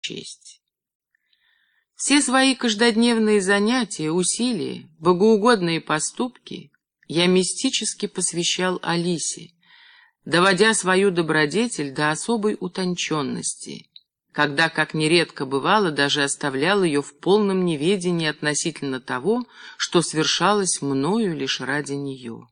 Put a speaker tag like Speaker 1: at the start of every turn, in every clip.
Speaker 1: честь. Все свои каждодневные занятия, усилия, богоугодные поступки я мистически посвящал Алисе, доводя свою добродетель до особой утонченности, когда, как нередко бывало, даже оставлял ее в полном неведении относительно того, что свершалось мною лишь ради нее.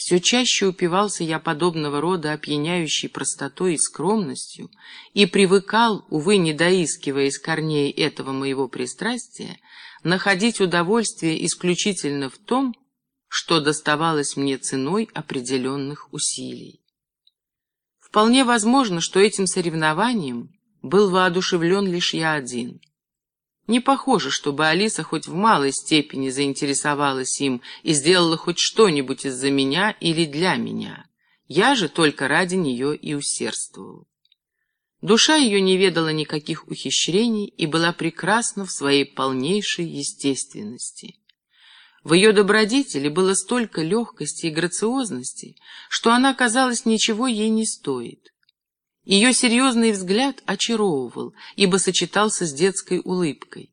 Speaker 1: Все чаще упивался я подобного рода опьяняющей простотой и скромностью и привыкал, увы, не доискиваясь корней этого моего пристрастия, находить удовольствие исключительно в том, что доставалось мне ценой определенных усилий. Вполне возможно, что этим соревнованием был воодушевлен лишь я один. Не похоже, чтобы Алиса хоть в малой степени заинтересовалась им и сделала хоть что-нибудь из-за меня или для меня. Я же только ради нее и усердствовал. Душа ее не ведала никаких ухищрений и была прекрасна в своей полнейшей естественности. В ее добродетели было столько легкости и грациозности, что она, казалось, ничего ей не стоит. Ее серьезный взгляд очаровывал, ибо сочетался с детской улыбкой.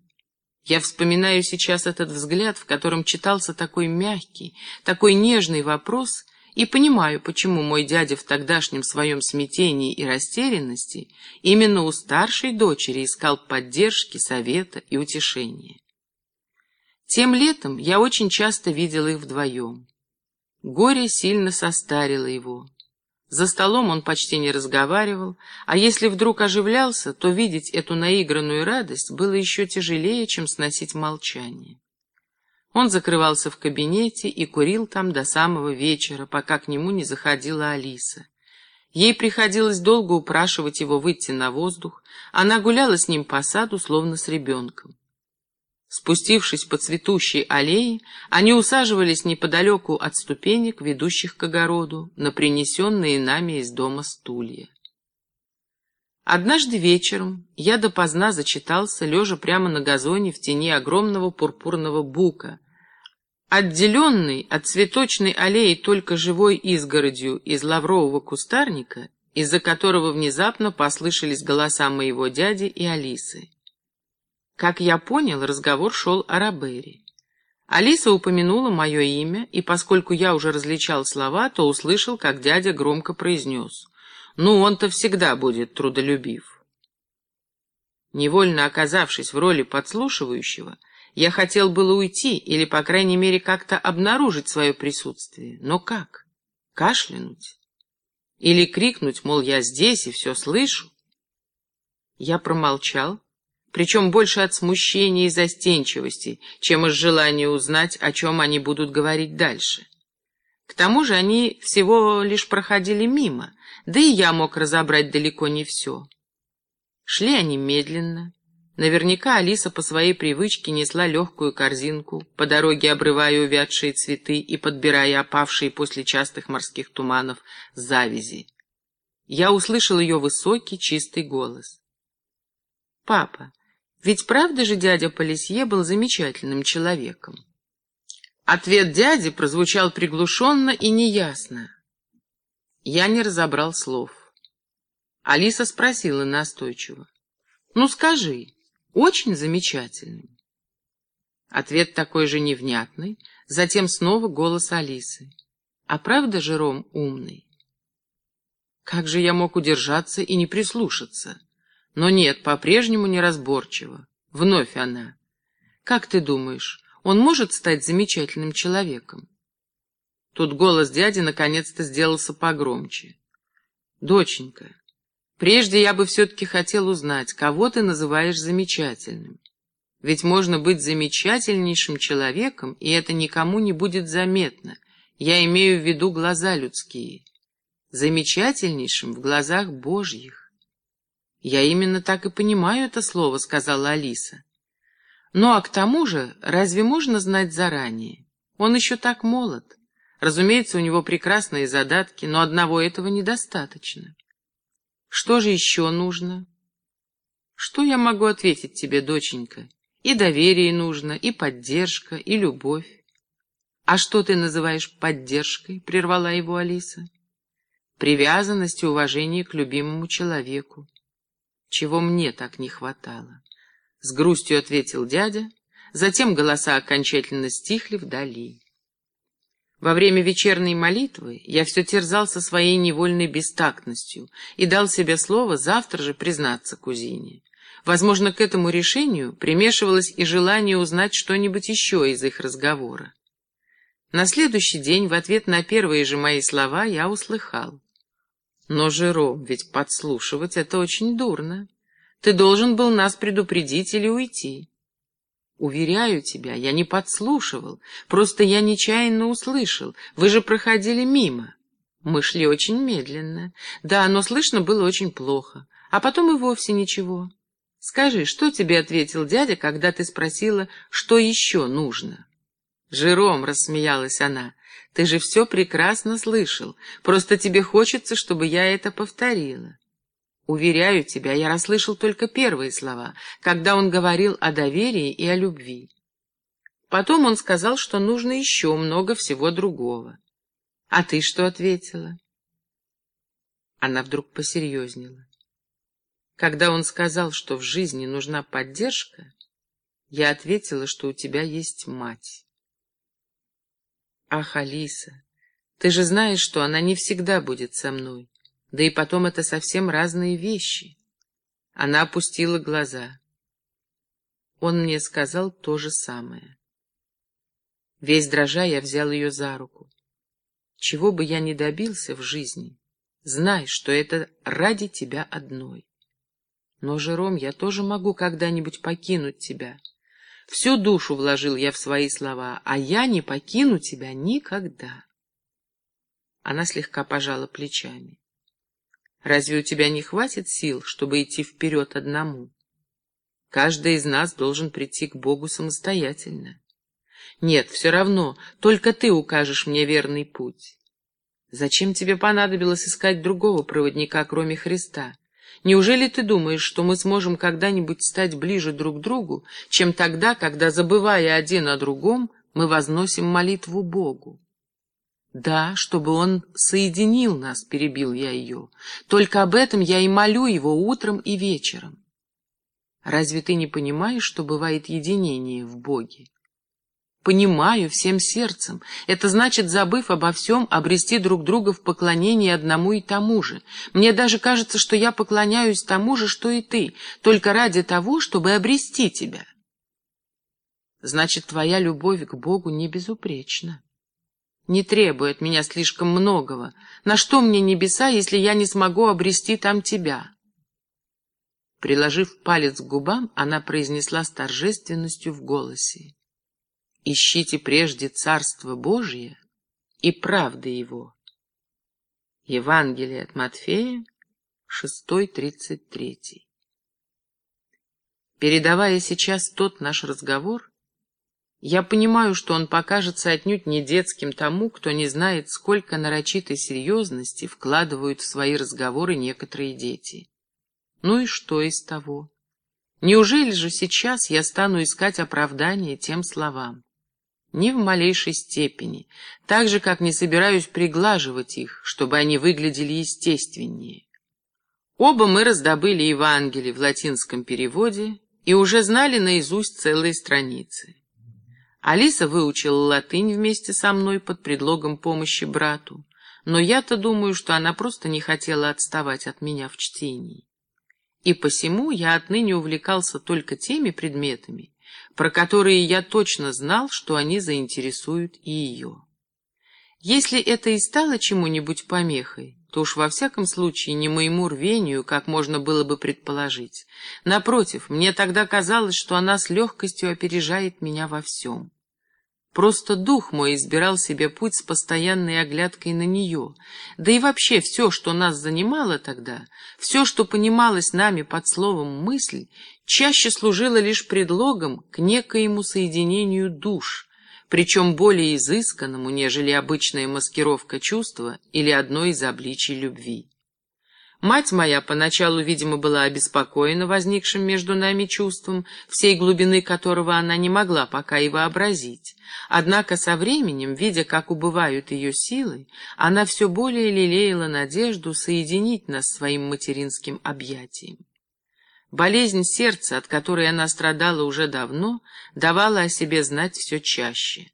Speaker 1: Я вспоминаю сейчас этот взгляд, в котором читался такой мягкий, такой нежный вопрос, и понимаю, почему мой дядя в тогдашнем своем смятении и растерянности именно у старшей дочери искал поддержки, совета и утешения. Тем летом я очень часто видел их вдвоем. Горе сильно состарило его. За столом он почти не разговаривал, а если вдруг оживлялся, то видеть эту наигранную радость было еще тяжелее, чем сносить молчание. Он закрывался в кабинете и курил там до самого вечера, пока к нему не заходила Алиса. Ей приходилось долго упрашивать его выйти на воздух, она гуляла с ним по саду, словно с ребенком. Спустившись по цветущей аллее, они усаживались неподалеку от ступенек, ведущих к огороду, на принесенные нами из дома стулья. Однажды вечером я допоздна зачитался, лежа прямо на газоне в тени огромного пурпурного бука, отделенный от цветочной аллеи только живой изгородью из лаврового кустарника, из-за которого внезапно послышались голоса моего дяди и Алисы. Как я понял, разговор шел о Рабере. Алиса упомянула мое имя, и поскольку я уже различал слова, то услышал, как дядя громко произнес. «Ну, он-то всегда будет трудолюбив». Невольно оказавшись в роли подслушивающего, я хотел было уйти или, по крайней мере, как-то обнаружить свое присутствие. Но как? Кашлянуть? Или крикнуть, мол, я здесь и все слышу? Я промолчал, причем больше от смущения и застенчивости, чем из желания узнать, о чем они будут говорить дальше. К тому же они всего лишь проходили мимо, да и я мог разобрать далеко не все. Шли они медленно. Наверняка Алиса по своей привычке несла легкую корзинку, по дороге обрывая увядшие цветы и подбирая опавшие после частых морских туманов завязи. Я услышал ее высокий, чистый голос. «Папа, ведь правда же дядя Полисье был замечательным человеком? Ответ дяди прозвучал приглушенно и неясно. Я не разобрал слов. Алиса спросила настойчиво. «Ну скажи, очень замечательный». Ответ такой же невнятный, затем снова голос Алисы. «А правда же Ром умный?» Как же я мог удержаться и не прислушаться? Но нет, по-прежнему неразборчиво. Вновь она. Как ты думаешь, он может стать замечательным человеком? Тут голос дяди наконец-то сделался погромче. Доченька, прежде я бы все-таки хотел узнать, кого ты называешь замечательным. Ведь можно быть замечательнейшим человеком, и это никому не будет заметно. Я имею в виду глаза людские. Замечательнейшим в глазах Божьих. «Я именно так и понимаю это слово», — сказала Алиса. «Ну а к тому же, разве можно знать заранее? Он еще так молод. Разумеется, у него прекрасные задатки, но одного этого недостаточно. Что же еще нужно?» «Что я могу ответить тебе, доченька? И доверие нужно, и поддержка, и любовь. «А что ты называешь поддержкой?» — прервала его Алиса. «Привязанность и уважение к любимому человеку. Чего мне так не хватало. С грустью ответил дядя, затем голоса окончательно стихли вдали. Во время вечерней молитвы я все терзался своей невольной бестактностью и дал себе слово завтра же признаться кузине. Возможно, к этому решению примешивалось и желание узнать что-нибудь еще из их разговора. На следующий день в ответ на первые же мои слова я услыхал. Но, Жером, ведь подслушивать — это очень дурно. Ты должен был нас предупредить или уйти. Уверяю тебя, я не подслушивал, просто я нечаянно услышал. Вы же проходили мимо. Мы шли очень медленно. Да, но слышно было очень плохо. А потом и вовсе ничего. Скажи, что тебе ответил дядя, когда ты спросила, что еще нужно? Жером, рассмеялась она, ты же все прекрасно слышал, просто тебе хочется, чтобы я это повторила. Уверяю тебя, я расслышал только первые слова, когда он говорил о доверии и о любви. Потом он сказал, что нужно еще много всего другого. А ты что ответила? Она вдруг посерьезнела. Когда он сказал, что в жизни нужна поддержка, я ответила, что у тебя есть мать. Ах, Алиса, ты же знаешь, что она не всегда будет со мной. Да и потом это совсем разные вещи. Она опустила глаза. Он мне сказал то же самое. Весь дрожа я взял ее за руку. Чего бы я ни добился в жизни, знай, что это ради тебя одной. Но, Жером, я тоже могу когда-нибудь покинуть тебя. Всю душу вложил я в свои слова, а я не покину тебя никогда. Она слегка пожала плечами. Разве у тебя не хватит сил, чтобы идти вперед одному? Каждый из нас должен прийти к Богу самостоятельно. Нет, все равно, только ты укажешь мне верный путь. Зачем тебе понадобилось искать другого проводника, кроме Христа? Неужели ты думаешь, что мы сможем когда-нибудь стать ближе друг к другу, чем тогда, когда, забывая один о другом, мы возносим молитву Богу? «Да, чтобы он соединил нас», — перебил я ее. «Только об этом я и молю его утром и вечером». «Разве ты не понимаешь, что бывает единение в Боге?» «Понимаю всем сердцем. Это значит, забыв обо всем, обрести друг друга в поклонении одному и тому же. Мне даже кажется, что я поклоняюсь тому же, что и ты, только ради того, чтобы обрести тебя». «Значит, твоя любовь к Богу не безупречна» не требует меня слишком многого. На что мне небеса, если я не смогу обрести там тебя?» Приложив палец к губам, она произнесла с торжественностью в голосе. «Ищите прежде Царство Божие и правды Его». Евангелие от Матфея, 6.33. Передавая сейчас тот наш разговор, я понимаю, что он покажется отнюдь не детским тому, кто не знает, сколько нарочитой серьезности вкладывают в свои разговоры некоторые дети. Ну и что из того? Неужели же сейчас я стану искать оправдание тем словам? Ни в малейшей степени, так же, как не собираюсь приглаживать их, чтобы они выглядели естественнее. Оба мы раздобыли Евангелие в латинском переводе и уже знали наизусть целые страницы. Алиса выучила латынь вместе со мной под предлогом помощи брату, но я-то думаю, что она просто не хотела отставать от меня в чтении. И посему я отныне увлекался только теми предметами, про которые я точно знал, что они заинтересуют и ее. Если это и стало чему-нибудь помехой, то уж во всяком случае не моему рвению, как можно было бы предположить. Напротив, мне тогда казалось, что она с легкостью опережает меня во всем. Просто дух мой избирал себе путь с постоянной оглядкой на нее. Да и вообще все, что нас занимало тогда, все, что понималось нами под словом «мысль», чаще служило лишь предлогом к некоему соединению душ, причем более изысканному, нежели обычная маскировка чувства или одно из обличий любви. Мать моя поначалу, видимо, была обеспокоена возникшим между нами чувством, всей глубины которого она не могла пока и вообразить. Однако со временем, видя, как убывают ее силы, она все более лелеяла надежду соединить нас своим материнским объятием. Болезнь сердца, от которой она страдала уже давно, давала о себе знать все чаще.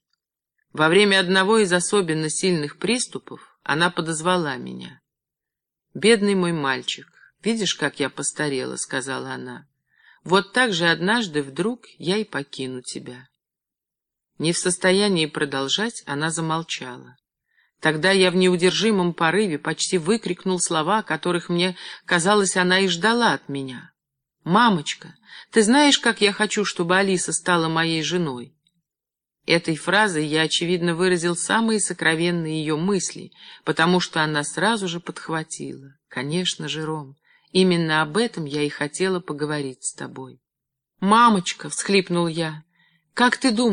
Speaker 1: Во время одного из особенно сильных приступов она подозвала меня. «Бедный мой мальчик, видишь, как я постарела», — сказала она. «Вот так же однажды вдруг я и покину тебя». Не в состоянии продолжать, она замолчала. Тогда я в неудержимом порыве почти выкрикнул слова, которых мне казалось, она и ждала от меня. «Мамочка, ты знаешь, как я хочу, чтобы Алиса стала моей женой?» Этой фразой я, очевидно, выразил самые сокровенные ее мысли, потому что она сразу же подхватила. «Конечно, Жером, именно об этом я и хотела поговорить с тобой». «Мамочка!» — всхлипнул я. «Как ты думаешь,